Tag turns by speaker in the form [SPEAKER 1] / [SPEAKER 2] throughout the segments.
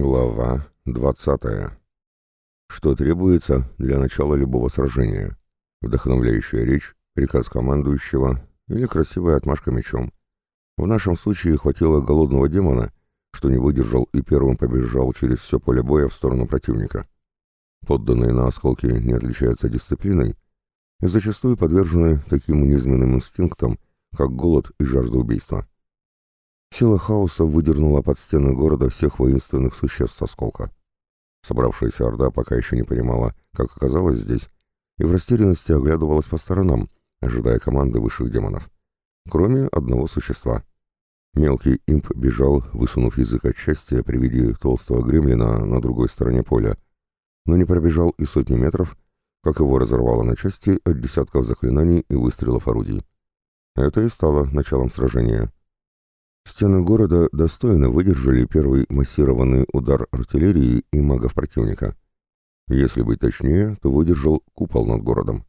[SPEAKER 1] Глава 20. Что требуется для начала любого сражения? Вдохновляющая речь, приказ командующего или красивая отмашка мечом. В нашем случае хватило голодного демона, что не выдержал и первым побежал через все поле боя в сторону противника. Подданные на осколки не отличаются дисциплиной и зачастую подвержены таким низменным инстинктам, как голод и жажда убийства. Сила хаоса выдернула под стены города всех воинственных существ осколка. Собравшаяся орда пока еще не понимала, как оказалась здесь, и в растерянности оглядывалась по сторонам, ожидая команды высших демонов. Кроме одного существа. Мелкий имп бежал, высунув язык от счастья при виде толстого гремлина на другой стороне поля, но не пробежал и сотни метров, как его разорвало на части от десятков заклинаний и выстрелов орудий. Это и стало началом сражения. Стены города достойно выдержали первый массированный удар артиллерии и магов противника. Если быть точнее, то выдержал купол над городом.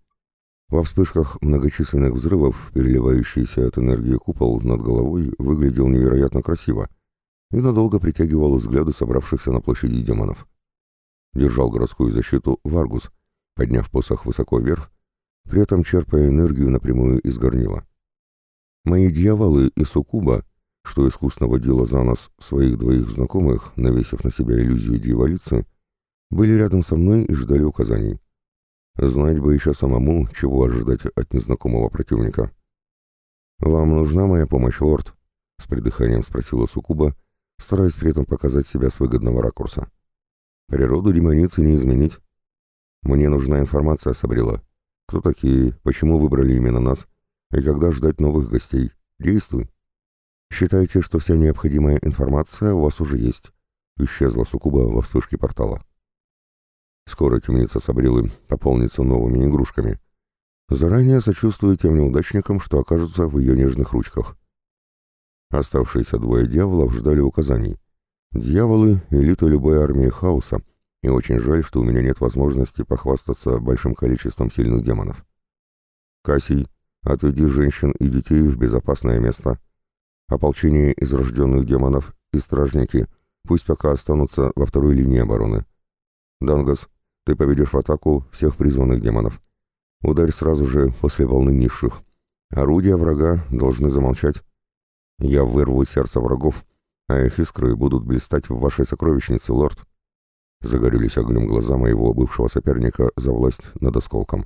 [SPEAKER 1] Во вспышках многочисленных взрывов, переливающийся от энергии купол над головой выглядел невероятно красиво и надолго притягивал взгляды собравшихся на площади демонов. Держал городскую защиту Варгус, подняв посох высоко вверх, при этом черпая энергию напрямую из горнила. Мои дьяволы и суккуба что искусно водила за нос своих двоих знакомых, навесив на себя иллюзию дьяволицы, были рядом со мной и ждали указаний. Знать бы еще самому, чего ожидать от незнакомого противника. «Вам нужна моя помощь, лорд?» — с придыханием спросила Сукуба, стараясь при этом показать себя с выгодного ракурса. «Природу демоницы не изменить. Мне нужна информация, Сабрила. Кто такие, почему выбрали именно нас, и когда ждать новых гостей. Действуй!» Считайте, что вся необходимая информация у вас уже есть. Исчезла Сукуба во вспышке портала. Скоро темница Сабрилы пополнится новыми игрушками. Заранее сочувствую тем неудачникам, что окажутся в ее нежных ручках. Оставшиеся двое дьяволов ждали указаний. Дьяволы — элита любой армии хаоса, и очень жаль, что у меня нет возможности похвастаться большим количеством сильных демонов. Кассий, отведи женщин и детей в безопасное место — Ополчение из рожденных демонов и стражники пусть пока останутся во второй линии обороны. Дангас, ты поведешь в атаку всех призванных демонов. Ударь сразу же после волны низших. Орудия врага должны замолчать. Я вырву сердце врагов, а их искры будут блистать в вашей сокровищнице, лорд. Загорелись огнем глаза моего бывшего соперника за власть над осколком.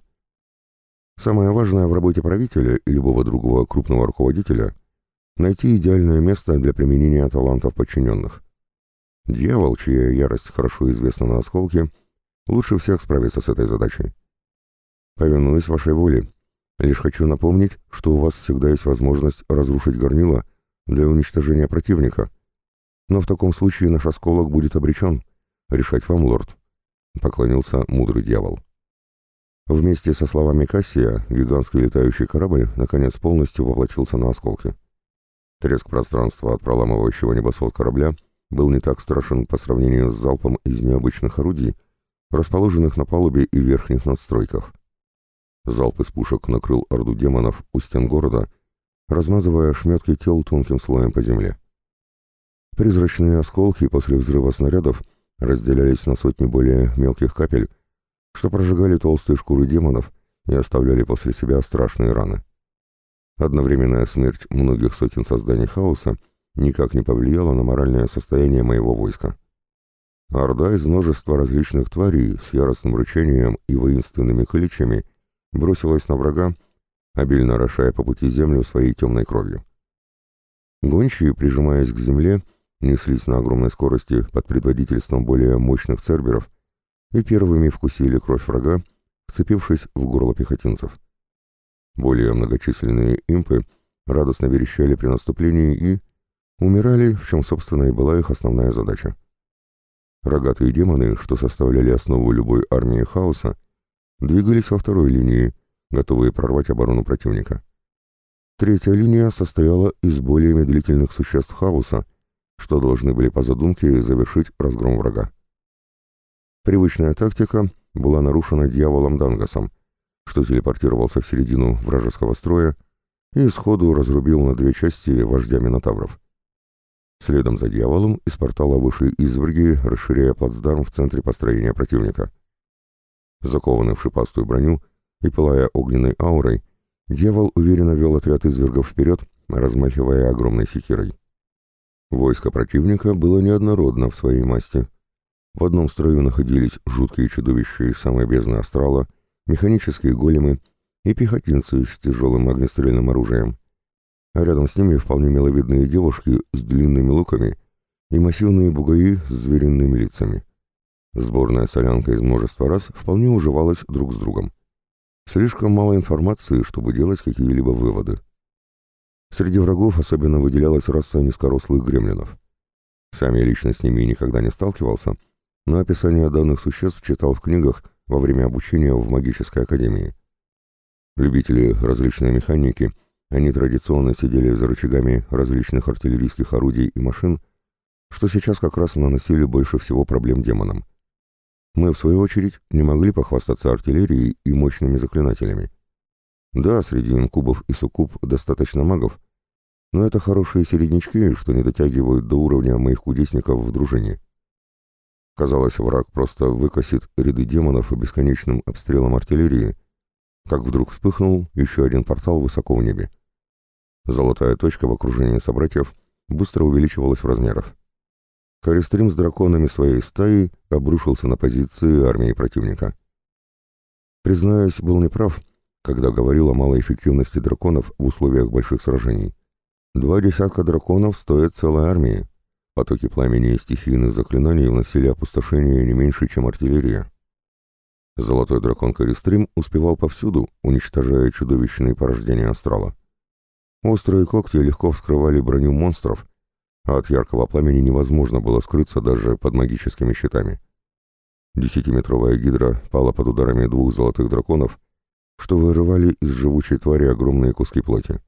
[SPEAKER 1] Самое важное в работе правителя и любого другого крупного руководителя найти идеальное место для применения талантов подчиненных. Дьявол, чья ярость хорошо известна на осколке, лучше всех справится с этой задачей. Повинуюсь вашей воле. Лишь хочу напомнить, что у вас всегда есть возможность разрушить горнило для уничтожения противника. Но в таком случае наш осколок будет обречен. Решать вам, лорд. Поклонился мудрый дьявол. Вместе со словами Кассия, гигантский летающий корабль наконец полностью воплотился на осколке. Треск пространства от проламывающего небосвод корабля был не так страшен по сравнению с залпом из необычных орудий, расположенных на палубе и верхних надстройках. Залп из пушек накрыл орду демонов у стен города, размазывая ошметки тел тонким слоем по земле. Призрачные осколки после взрыва снарядов разделялись на сотни более мелких капель, что прожигали толстые шкуры демонов и оставляли после себя страшные раны. Одновременная смерть многих сотен созданий хаоса никак не повлияла на моральное состояние моего войска. Орда из множества различных тварей с яростным рычанием и воинственными кличами бросилась на врага, обильно орошая по пути землю своей темной кровью. Гончие, прижимаясь к земле, неслись на огромной скорости под предводительством более мощных церберов и первыми вкусили кровь врага, вцепившись в горло пехотинцев. Более многочисленные импы радостно верещали при наступлении и умирали, в чем, собственно, и была их основная задача. Рогатые демоны, что составляли основу любой армии хаоса, двигались во второй линии, готовые прорвать оборону противника. Третья линия состояла из более медлительных существ хаоса, что должны были по задумке завершить разгром врага. Привычная тактика была нарушена дьяволом Дангасом — что телепортировался в середину вражеского строя и сходу разрубил на две части вождя Минотавров. Следом за дьяволом из портала вышли изверги, расширяя плацдарм в центре построения противника. Закованный в шипастую броню и пылая огненной аурой, дьявол уверенно вел отряд извергов вперед, размахивая огромной секирой. Войско противника было неоднородно в своей масти. В одном строю находились жуткие чудовища из самой бездны астрала, механические големы и пехотинцы с тяжелым огнестрельным оружием. А рядом с ними вполне миловидные девушки с длинными луками и массивные бугаи с звериными лицами. Сборная солянка из множества раз вполне уживалась друг с другом. Слишком мало информации, чтобы делать какие-либо выводы. Среди врагов особенно выделялась раса низкорослых гремлинов. Сам я лично с ними никогда не сталкивался, но описание данных существ читал в книгах во время обучения в магической академии. Любители различной механики, они традиционно сидели за рычагами различных артиллерийских орудий и машин, что сейчас как раз наносили больше всего проблем демонам. Мы, в свою очередь, не могли похвастаться артиллерией и мощными заклинателями. Да, среди инкубов и суккуб достаточно магов, но это хорошие середнячки, что не дотягивают до уровня моих кудесников в дружине. Казалось, враг просто выкосит ряды демонов и бесконечным обстрелом артиллерии, как вдруг вспыхнул еще один портал высоко в небе. Золотая точка в окружении собратьев быстро увеличивалась в размерах. Користрим с драконами своей стаи обрушился на позиции армии противника. Признаюсь, был неправ, когда говорил о малой эффективности драконов в условиях больших сражений. Два десятка драконов стоят целой армии. Потоки пламени и стихийных заклинаний вносили опустошение не меньше, чем артиллерия. Золотой дракон Користрим успевал повсюду, уничтожая чудовищные порождения астрала. Острые когти легко вскрывали броню монстров, а от яркого пламени невозможно было скрыться даже под магическими щитами. Десятиметровая гидра пала под ударами двух золотых драконов, что вырывали из живучей твари огромные куски плоти.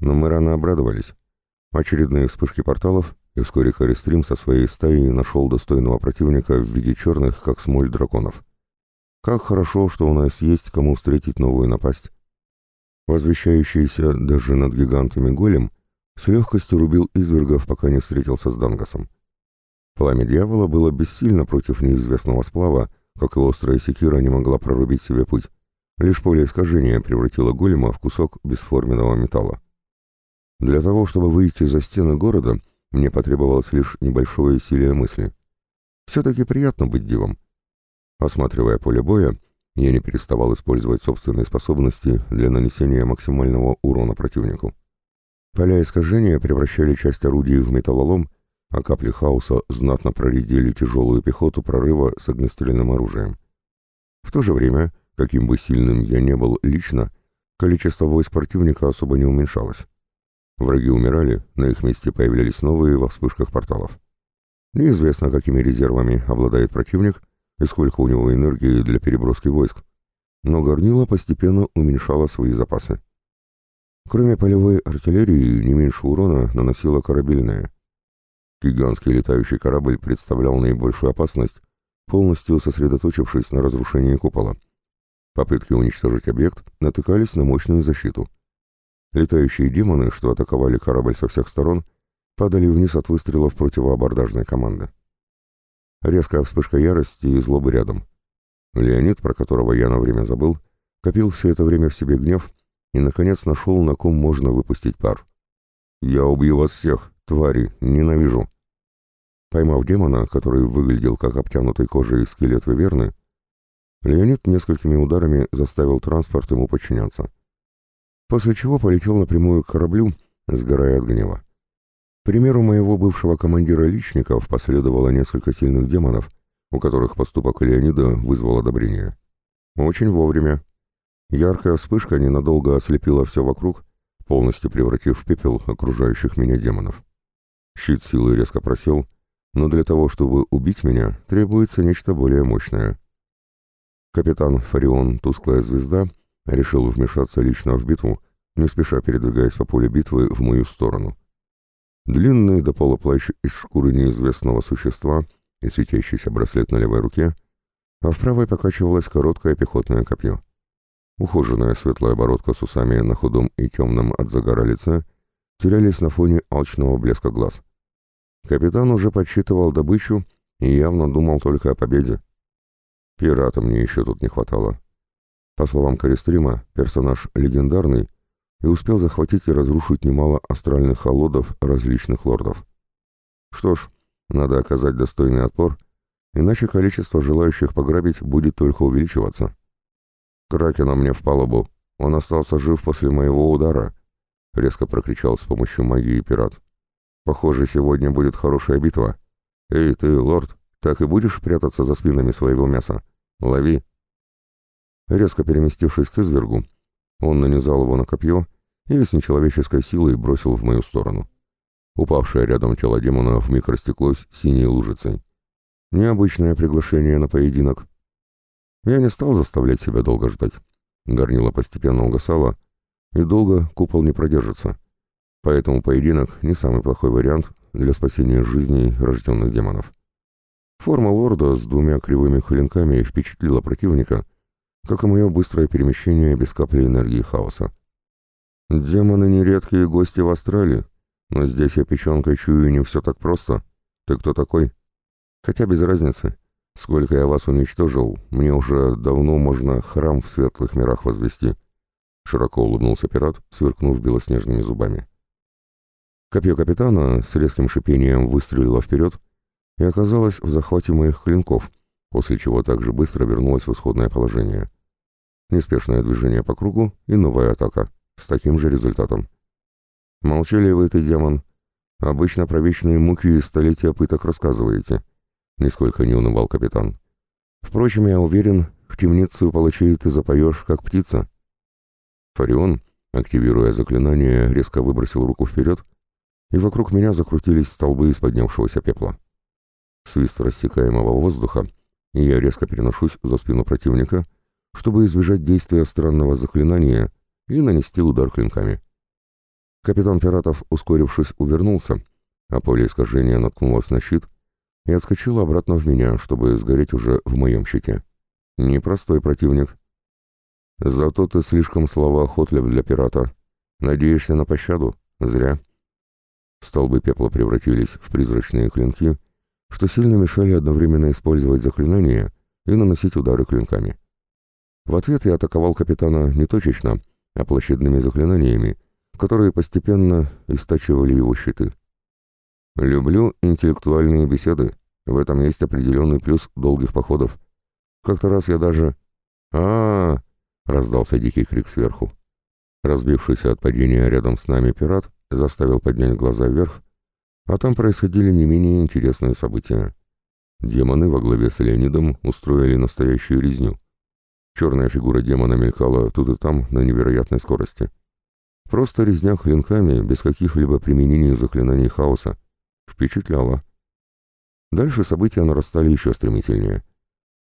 [SPEAKER 1] Но мы рано обрадовались. Очередные вспышки порталов, и вскоре Харистрим со своей стаей нашел достойного противника в виде черных, как смоль драконов. Как хорошо, что у нас есть кому встретить новую напасть. Возвещающийся даже над гигантами голем с легкостью рубил извергов, пока не встретился с Дангасом. Пламя дьявола было бессильно против неизвестного сплава, как и острая секира не могла прорубить себе путь. Лишь поле искажения превратило голема в кусок бесформенного металла. Для того, чтобы выйти за стены города, мне потребовалось лишь небольшое усилие мысли. Все-таки приятно быть дивом. Осматривая поле боя, я не переставал использовать собственные способности для нанесения максимального урона противнику. Поля искажения превращали часть орудий в металлолом, а капли хаоса знатно проредили тяжелую пехоту прорыва с огнестрельным оружием. В то же время, каким бы сильным я не был лично, количество войск противника особо не уменьшалось. Враги умирали, на их месте появлялись новые во вспышках порталов. Неизвестно, какими резервами обладает противник и сколько у него энергии для переброски войск, но горнило постепенно уменьшало свои запасы. Кроме полевой артиллерии, не меньше урона наносила корабельная. Гигантский летающий корабль представлял наибольшую опасность, полностью сосредоточившись на разрушении купола. Попытки уничтожить объект натыкались на мощную защиту — Летающие демоны, что атаковали корабль со всех сторон, падали вниз от выстрелов противоабордажной команды. Резкая вспышка ярости и злобы рядом. Леонид, про которого я на время забыл, копил все это время в себе гнев и, наконец, нашел, на ком можно выпустить пар. «Я убью вас всех, твари, ненавижу!» Поймав демона, который выглядел как обтянутый кожей скелет Виверны, Леонид несколькими ударами заставил транспорт ему подчиняться после чего полетел напрямую к кораблю, сгорая от гнева. К примеру моего бывшего командира личников последовало несколько сильных демонов, у которых поступок Леонида вызвал одобрение. Очень вовремя. Яркая вспышка ненадолго ослепила все вокруг, полностью превратив в пепел окружающих меня демонов. Щит силы резко просел, но для того, чтобы убить меня, требуется нечто более мощное. Капитан Фарион «Тусклая звезда» решил вмешаться лично в битву, не спеша передвигаясь по полю битвы в мою сторону. Длинный до пола плащ из шкуры неизвестного существа и светящийся браслет на левой руке, а в правой покачивалось короткое пехотное копье. Ухоженная светлая бородка с усами на худом и темном от загара лице терялись на фоне алчного блеска глаз. Капитан уже подсчитывал добычу и явно думал только о победе. Пирата мне еще тут не хватало. По словам Користрима, персонаж легендарный и успел захватить и разрушить немало астральных холодов различных лордов. Что ж, надо оказать достойный отпор, иначе количество желающих пограбить будет только увеличиваться. «Кракена мне в палубу! Он остался жив после моего удара!» — резко прокричал с помощью магии пират. «Похоже, сегодня будет хорошая битва. Эй, ты, лорд, так и будешь прятаться за спинами своего мяса? Лови!» Резко переместившись к извергу, он нанизал его на копье и с нечеловеческой силой бросил в мою сторону. Упавшее рядом тело демона вмиг растеклось синей лужицей. Необычное приглашение на поединок. Я не стал заставлять себя долго ждать. Горнило постепенно угасало, и долго купол не продержится. Поэтому поединок не самый плохой вариант для спасения жизней рожденных демонов. Форма лорда с двумя кривыми клинками впечатлила противника, как и мое быстрое перемещение без капли энергии хаоса. Демоны нередкие гости в Австралии, но здесь я печенкой чую не все так просто. Ты кто такой? Хотя без разницы. Сколько я вас уничтожил, мне уже давно можно храм в светлых мирах возвести. Широко улыбнулся пират, сверкнув белоснежными зубами. Копье капитана с резким шипением выстрелило вперед и оказалось в захвате моих клинков, после чего также быстро вернулось в исходное положение. Неспешное движение по кругу и новая атака, с таким же результатом. «Молчаливый ты, демон. Обычно про вечные муки и столетия пыток рассказываете», — нисколько не унывал капитан. «Впрочем, я уверен, в темницу палачей ты запоешь, как птица». Фарион, активируя заклинание, резко выбросил руку вперед, и вокруг меня закрутились столбы из поднявшегося пепла. Свист рассекаемого воздуха — и я резко переношусь за спину противника, чтобы избежать действия странного заклинания и нанести удар клинками. Капитан пиратов, ускорившись, увернулся, а поле искажения наткнулось на щит и отскочило обратно в меня, чтобы сгореть уже в моем щите. Непростой противник. Зато ты слишком словоохотлив для пирата. Надеешься на пощаду? Зря. Столбы пепла превратились в призрачные клинки, что сильно мешали одновременно использовать заклинания и наносить удары клинками. В ответ я атаковал капитана не точечно, а площадными заклинаниями, которые постепенно истачивали его щиты. Люблю интеллектуальные беседы, в этом есть определенный плюс долгих походов. Как-то раз я даже... а, -а, -а раздался дикий крик сверху. Разбившийся от падения рядом с нами пират заставил поднять глаза вверх а там происходили не менее интересные события. Демоны во главе с Леонидом устроили настоящую резню. Черная фигура демона мелькала тут и там на невероятной скорости. Просто резня клинками, без каких-либо применений заклинаний хаоса. Впечатляла. Дальше события нарастали еще стремительнее.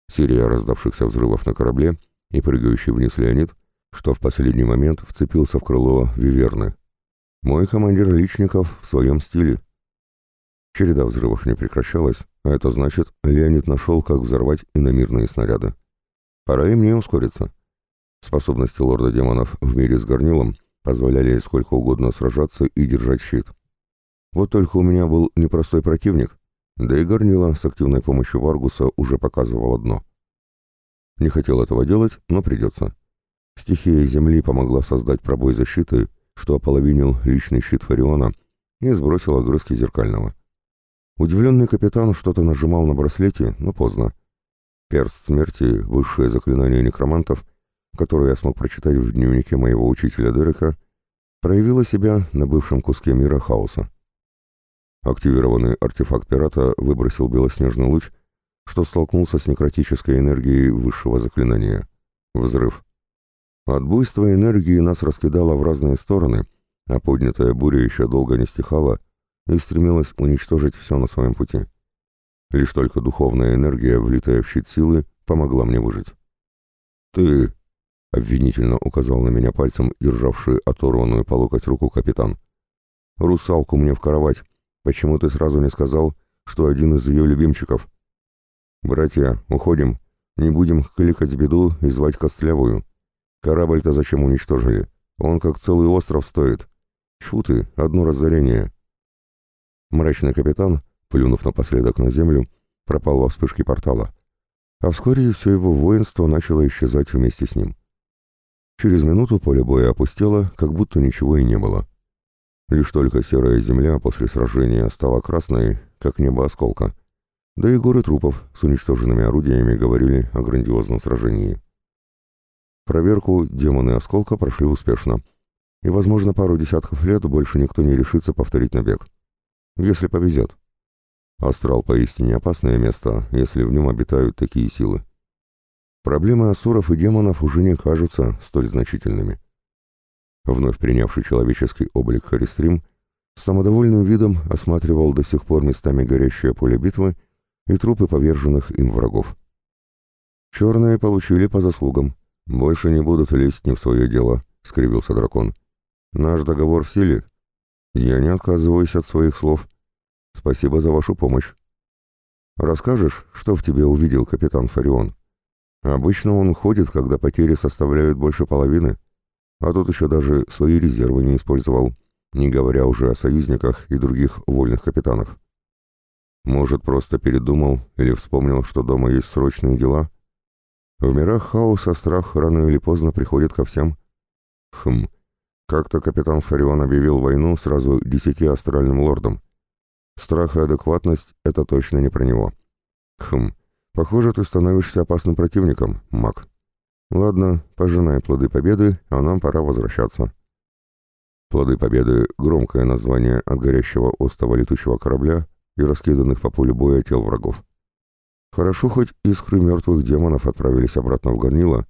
[SPEAKER 1] Серия раздавшихся взрывов на корабле и прыгающий вниз Леонид, что в последний момент вцепился в крыло Виверны. Мой командир личников в своем стиле. Череда взрывов не прекращалась, а это значит, Леонид нашел, как взорвать иномирные снаряды. Пора и мне ускориться. Способности лорда демонов в мире с горнилом позволяли сколько угодно сражаться и держать щит. Вот только у меня был непростой противник, да и горнило с активной помощью Варгуса уже показывало дно. Не хотел этого делать, но придется. Стихия Земли помогла создать пробой защиты, что ополовинил личный щит Фариона и сбросил огрызки зеркального. Удивленный капитан что-то нажимал на браслете, но поздно. Перст смерти, высшее заклинание некромантов, которое я смог прочитать в дневнике моего учителя Дерека, проявило себя на бывшем куске мира хаоса. Активированный артефакт пирата выбросил белоснежный луч, что столкнулся с некротической энергией высшего заклинания. Взрыв. От буйства энергии нас раскидало в разные стороны, а поднятая буря еще долго не стихала, и стремилась уничтожить все на своем пути. Лишь только духовная энергия, влитая в щит силы, помогла мне выжить. «Ты...» — обвинительно указал на меня пальцем, державший оторванную по локоть руку капитан. «Русалку мне в кровать. Почему ты сразу не сказал, что один из ее любимчиков?» «Братья, уходим. Не будем кликать беду и звать Костлявую. Корабль-то зачем уничтожили? Он как целый остров стоит. Фу ты, одно разорение. Мрачный капитан, плюнув напоследок на землю, пропал во вспышке портала, а вскоре все его воинство начало исчезать вместе с ним. Через минуту поле боя опустело, как будто ничего и не было. Лишь только серая земля после сражения стала красной, как небо осколка. Да и горы трупов с уничтоженными орудиями говорили о грандиозном сражении. Проверку демоны осколка прошли успешно, и, возможно, пару десятков лет больше никто не решится повторить набег. Если повезет. Астрал поистине опасное место, если в нем обитают такие силы. Проблемы асуров и демонов уже не кажутся столь значительными. Вновь принявший человеческий облик Харистрим с самодовольным видом осматривал до сих пор местами горящее поле битвы и трупы поверженных им врагов. «Черные получили по заслугам. Больше не будут лезть не в свое дело», — скривился дракон. «Наш договор в силе. Я не отказываюсь от своих слов. Спасибо за вашу помощь. Расскажешь, что в тебе увидел капитан Фарион? Обычно он ходит, когда потери составляют больше половины, а тут еще даже свои резервы не использовал, не говоря уже о союзниках и других вольных капитанах. Может, просто передумал или вспомнил, что дома есть срочные дела? В мирах хаоса страх рано или поздно приходит ко всем. Хм, как-то капитан Фарион объявил войну сразу десяти астральным лордам. Страх и адекватность — это точно не про него. Хм, похоже, ты становишься опасным противником, маг. Ладно, пожинай плоды победы, а нам пора возвращаться. Плоды победы — громкое название от горящего остова летучего корабля и раскиданных по полю боя тел врагов. Хорошо, хоть искры мертвых демонов отправились обратно в горнило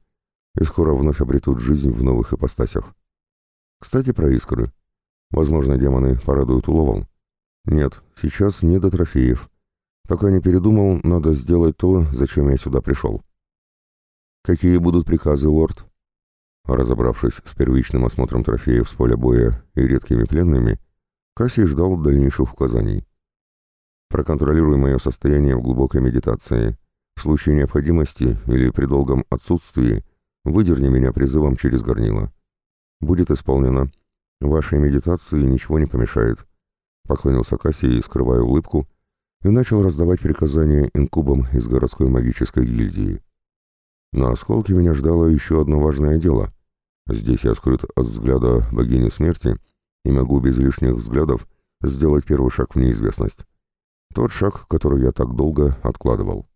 [SPEAKER 1] и скоро вновь обретут жизнь в новых ипостасях. Кстати, про искры. Возможно, демоны порадуют уловом. Нет, сейчас не до трофеев. Пока не передумал, надо сделать то, зачем я сюда пришел. Какие будут приказы, лорд? Разобравшись с первичным осмотром трофеев с поля боя и редкими пленными, Кассий ждал дальнейших указаний. Проконтролируй мое состояние в глубокой медитации. В случае необходимости или при долгом отсутствии выдерни меня призывом через горнило. Будет исполнено. Вашей медитации ничего не помешает. Поклонился Кассий, скрывая улыбку, и начал раздавать приказания инкубам из городской магической гильдии. На осколке меня ждало еще одно важное дело. Здесь я скрыт от взгляда богини смерти и могу без лишних взглядов сделать первый шаг в неизвестность. Тот шаг, который я так долго откладывал.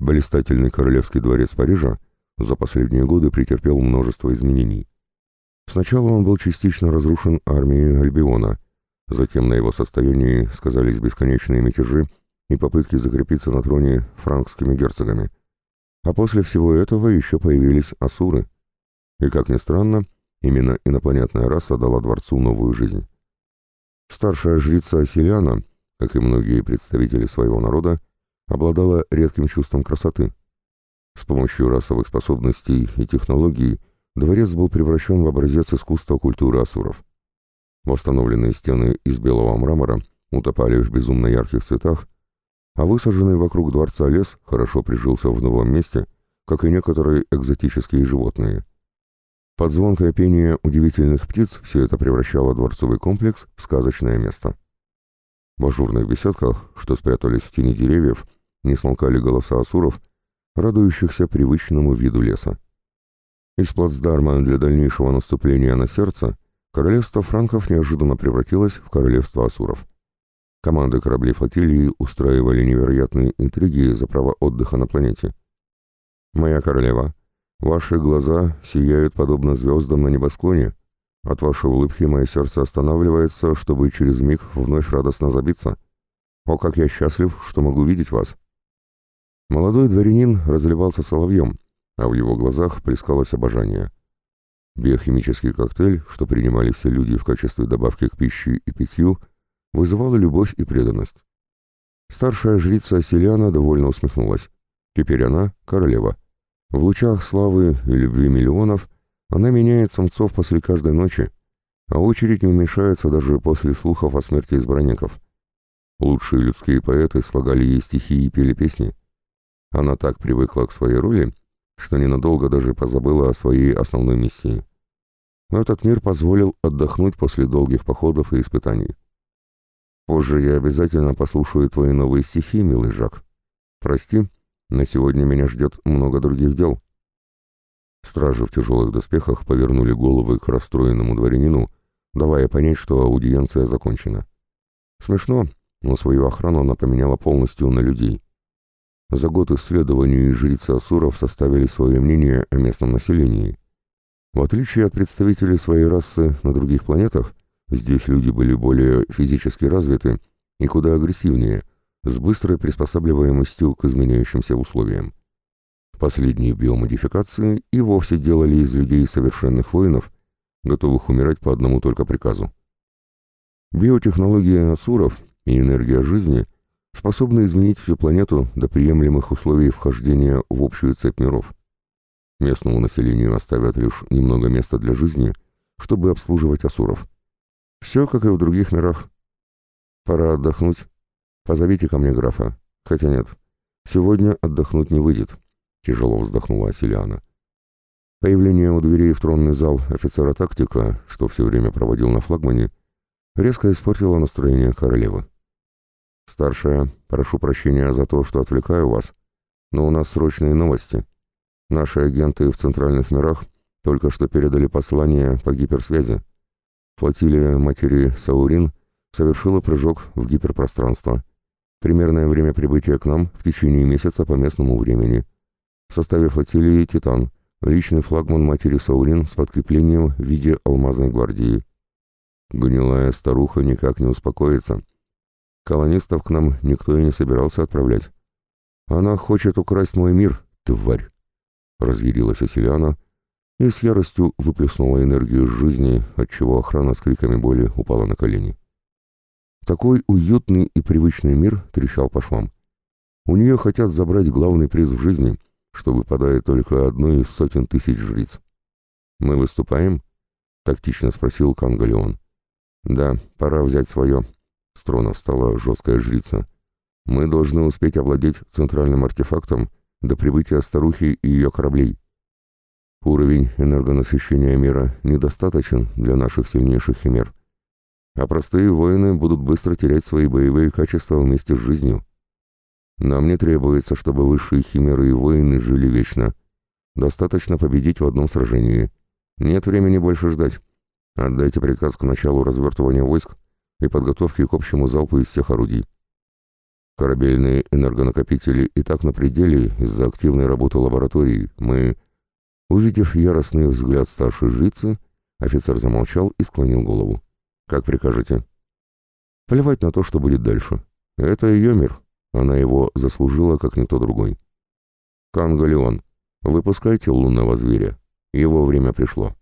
[SPEAKER 1] Блистательный королевский дворец Парижа за последние годы претерпел множество изменений. Сначала он был частично разрушен армией Альбиона, затем на его состоянии сказались бесконечные мятежи и попытки закрепиться на троне франкскими герцогами. А после всего этого еще появились асуры. И, как ни странно, именно инопланетная раса дала дворцу новую жизнь. Старшая жрица Асилиана — как и многие представители своего народа, обладала редким чувством красоты. С помощью расовых способностей и технологий дворец был превращен в образец искусства культуры асуров. Восстановленные стены из белого мрамора утопали в безумно ярких цветах, а высаженный вокруг дворца лес хорошо прижился в новом месте, как и некоторые экзотические животные. Под звонкое пение удивительных птиц все это превращало дворцовый комплекс в сказочное место. В ажурных беседках, что спрятались в тени деревьев, не смолкали голоса асуров, радующихся привычному виду леса. Из плацдарма для дальнейшего наступления на сердце королевство франков неожиданно превратилось в королевство асуров. Команды кораблей флотилии устраивали невероятные интриги за право отдыха на планете. «Моя королева, ваши глаза сияют подобно звездам на небосклоне», от вашей улыбки мое сердце останавливается, чтобы через миг вновь радостно забиться. О, как я счастлив, что могу видеть вас!» Молодой дворянин разливался соловьем, а в его глазах плескалось обожание. Биохимический коктейль, что принимали все люди в качестве добавки к пище и питью, вызывал любовь и преданность. Старшая жрица Селиана довольно усмехнулась. Теперь она — королева. В лучах славы и любви миллионов она меняет самцов после каждой ночи, а очередь не уменьшается даже после слухов о смерти избранников. Лучшие людские поэты слагали ей стихи и пели песни. Она так привыкла к своей роли, что ненадолго даже позабыла о своей основной миссии. Но этот мир позволил отдохнуть после долгих походов и испытаний. Позже я обязательно послушаю твои новые стихи, милый Жак. Прости, на сегодня меня ждет много других дел». Стражи в тяжелых доспехах повернули головы к расстроенному дворянину, давая понять, что аудиенция закончена. Смешно, но свою охрану она поменяла полностью на людей. За год исследований жрицы Асуров составили свое мнение о местном населении. В отличие от представителей своей расы на других планетах, здесь люди были более физически развиты и куда агрессивнее, с быстрой приспосабливаемостью к изменяющимся условиям. Последние биомодификации и вовсе делали из людей совершенных воинов, готовых умирать по одному только приказу. Биотехнология асуров и энергия жизни способны изменить всю планету до приемлемых условий вхождения в общую цепь миров. Местному населению оставят лишь немного места для жизни, чтобы обслуживать асуров. Все, как и в других мирах. Пора отдохнуть. Позовите ко мне графа. Хотя нет, сегодня отдохнуть не выйдет. Тяжело вздохнула Асилиана. Появление у дверей в тронный зал офицера тактика, что все время проводил на флагмане, резко испортило настроение королевы. «Старшая, прошу прощения за то, что отвлекаю вас, но у нас срочные новости. Наши агенты в центральных мирах только что передали послание по гиперсвязи. Флотилия матери Саурин совершила прыжок в гиперпространство. Примерное время прибытия к нам в течение месяца по местному времени. В составе флотилии «Титан», личный флагман матери Саурин с подкреплением в виде алмазной гвардии. Гнилая старуха никак не успокоится. Колонистов к нам никто и не собирался отправлять. Она хочет украсть мой мир, тварь. Разъярилась Оселяна и с яростью выплеснула энергию жизни, отчего охрана с криками боли упала на колени. Такой уютный и привычный мир трещал по швам. У нее хотят забрать главный приз в жизни, что выпадает только одной из сотен тысяч жриц. «Мы выступаем?» — тактично спросил Кангалеон. «Да, пора взять свое», — с трона встала жесткая жрица. «Мы должны успеть овладеть центральным артефактом до прибытия старухи и ее кораблей. Уровень энергонасыщения мира недостаточен для наших сильнейших химер, а простые воины будут быстро терять свои боевые качества вместе с жизнью. Нам не требуется, чтобы высшие химеры и воины жили вечно. Достаточно победить в одном сражении. Нет времени больше ждать. Отдайте приказ к началу развертывания войск и подготовки к общему залпу из всех орудий. Корабельные энергонакопители и так на пределе из-за активной работы лаборатории. Мы... Увидев яростный взгляд старшей жрицы, офицер замолчал и склонил голову. «Как прикажете?» «Плевать на то, что будет дальше. Это ее мир, она его заслужила, как никто другой. Кангалеон, выпускайте лунного зверя. Его время пришло.